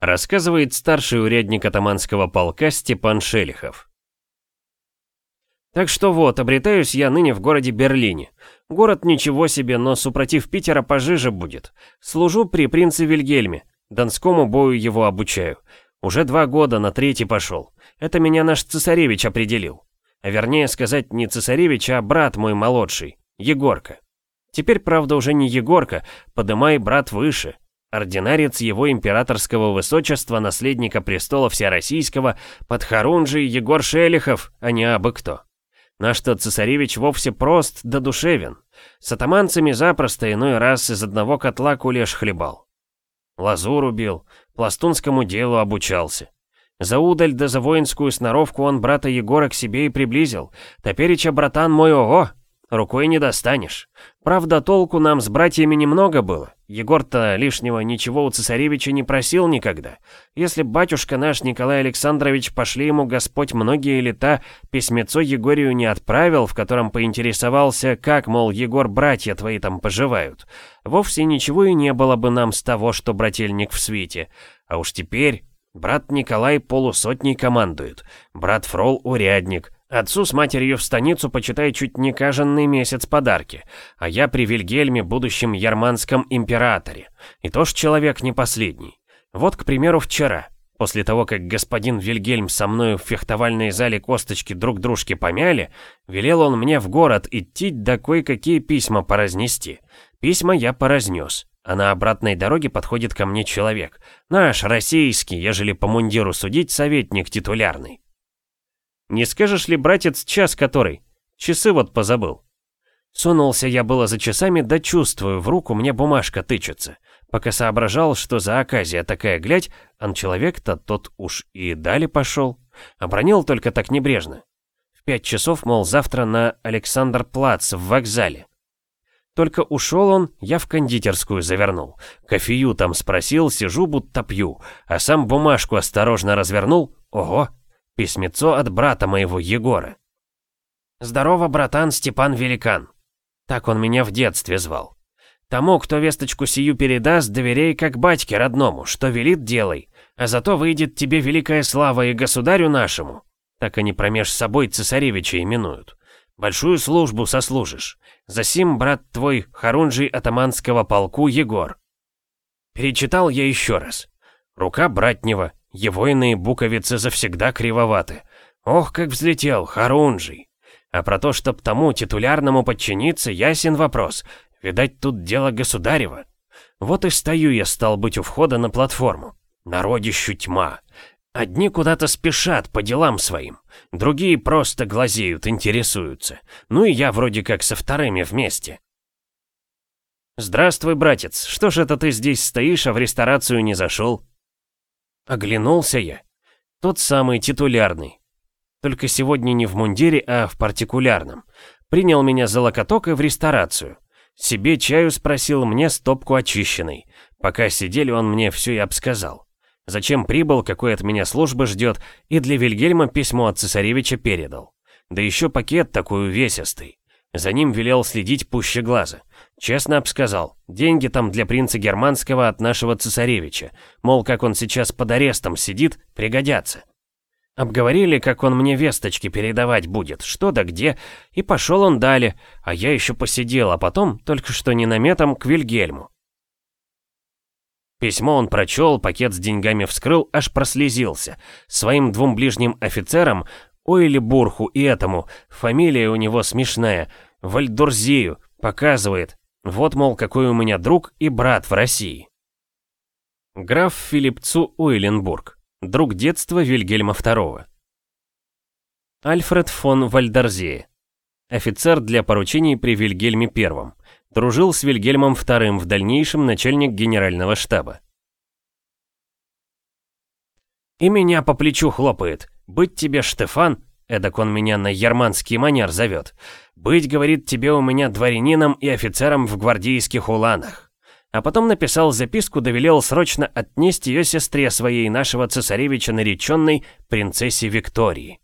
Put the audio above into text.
Рассказывает старший урядник атаманского полка Степан Шелихов. Так что вот, обретаюсь я ныне в городе Берлине. Город ничего себе, но супротив Питера пожиже будет. Служу при принце Вильгельме. Донскому бою его обучаю. Уже два года на третий пошел. Это меня наш цесаревич определил. А вернее сказать, не цесаревич, а брат мой молодший, Егорка. Теперь, правда, уже не Егорка, подымай брат выше. Ординарец его императорского высочества, наследника престола всероссийского, подхорунжий Егор Шелихов, а не абы кто. Наш-то цесаревич вовсе прост да душевен. С атаманцами запросто иной раз из одного котла кулеш хлебал. Лазур убил, пластунскому делу обучался. За удаль да за воинскую сноровку он брата Егора к себе и приблизил. Топереча, братан мой, ого, Рукой не достанешь. Правда, толку нам с братьями немного было. Егор-то лишнего ничего у цесаревича не просил никогда. Если батюшка наш Николай Александрович пошли ему Господь многие лета, письмецо Егорию не отправил, в котором поинтересовался, как, мол, Егор, братья твои там поживают. Вовсе ничего и не было бы нам с того, что брательник в свете. А уж теперь брат Николай полусотней командует, брат Фрол урядник, Отцу с матерью в станицу, почитай, чуть не каженный месяц подарки, а я при Вильгельме, будущем ярманском императоре. И тоже человек не последний. Вот, к примеру, вчера, после того, как господин Вильгельм со мною в фехтовальной зале косточки друг дружке помяли, велел он мне в город идти да кое-какие письма поразнести. Письма я поразнес. А на обратной дороге подходит ко мне человек. Наш, российский, ежели по мундиру судить, советник титулярный. Не скажешь ли, братец, час который? Часы вот позабыл. Сунулся я было за часами, да чувствую, в руку мне бумажка тычется. Пока соображал, что за оказия такая глядь, ан человек-то тот уж и дали пошел. Обронил только так небрежно. В пять часов, мол, завтра на Александр Плац в вокзале. Только ушел он, я в кондитерскую завернул. Кофею там спросил, сижу будто пью, а сам бумажку осторожно развернул. Ого, Письмецо от брата моего Егора. «Здорово, братан Степан Великан». Так он меня в детстве звал. Тому, кто весточку сию передаст, доверяй как батьке родному, что велит делай, а зато выйдет тебе великая слава и государю нашему. Так они промеж собой цесаревича именуют. Большую службу сослужишь. Засим, брат твой, хорунжий атаманского полку Егор. Перечитал я еще раз. Рука братнего, его иные буковицы завсегда кривоваты. Ох, как взлетел, Харунжий. А про то, чтоб тому титулярному подчиниться, ясен вопрос. Видать, тут дело государева. Вот и стою я, стал быть, у входа на платформу. Народищу тьма. Одни куда-то спешат по делам своим, другие просто глазеют, интересуются. Ну и я вроде как со вторыми вместе. «Здравствуй, братец, что ж это ты здесь стоишь, а в ресторацию не зашел?» Оглянулся я. Тот самый титулярный. Только сегодня не в мундире, а в партикулярном. Принял меня за локоток и в ресторацию. Себе чаю спросил, мне стопку очищенной. Пока сидели, он мне все и обсказал. Зачем прибыл, какой от меня службы ждет, и для Вильгельма письмо от цесаревича передал. Да еще пакет такой увесистый. За ним велел следить пуще глаза. Честно обсказал, деньги там для принца Германского от нашего цесаревича. Мол, как он сейчас под арестом сидит, пригодятся. Обговорили, как он мне весточки передавать будет, что да где, и пошел он далее, а я еще посидел, а потом, только что не наметом, к Вильгельму. Письмо он прочел, пакет с деньгами вскрыл, аж прослезился. Своим двум ближним офицерам, Ойли Бурху и этому, фамилия у него смешная, Вальдурзею, показывает, вот, мол, какой у меня друг и брат в России. Граф Филиппцу Уйленбург, друг детства Вильгельма II. Альфред фон Вальдерзее, офицер для поручений при Вильгельме I, дружил с Вильгельмом II в дальнейшем начальник генерального штаба. И меня по плечу хлопает. Быть тебе, Штефан, эдак он меня на ярманский манер зовет, быть, говорит, тебе у меня дворянином и офицером в гвардейских уланах. А потом написал записку, довелел срочно отнести ее сестре своей нашего цесаревича нареченной принцессе Виктории.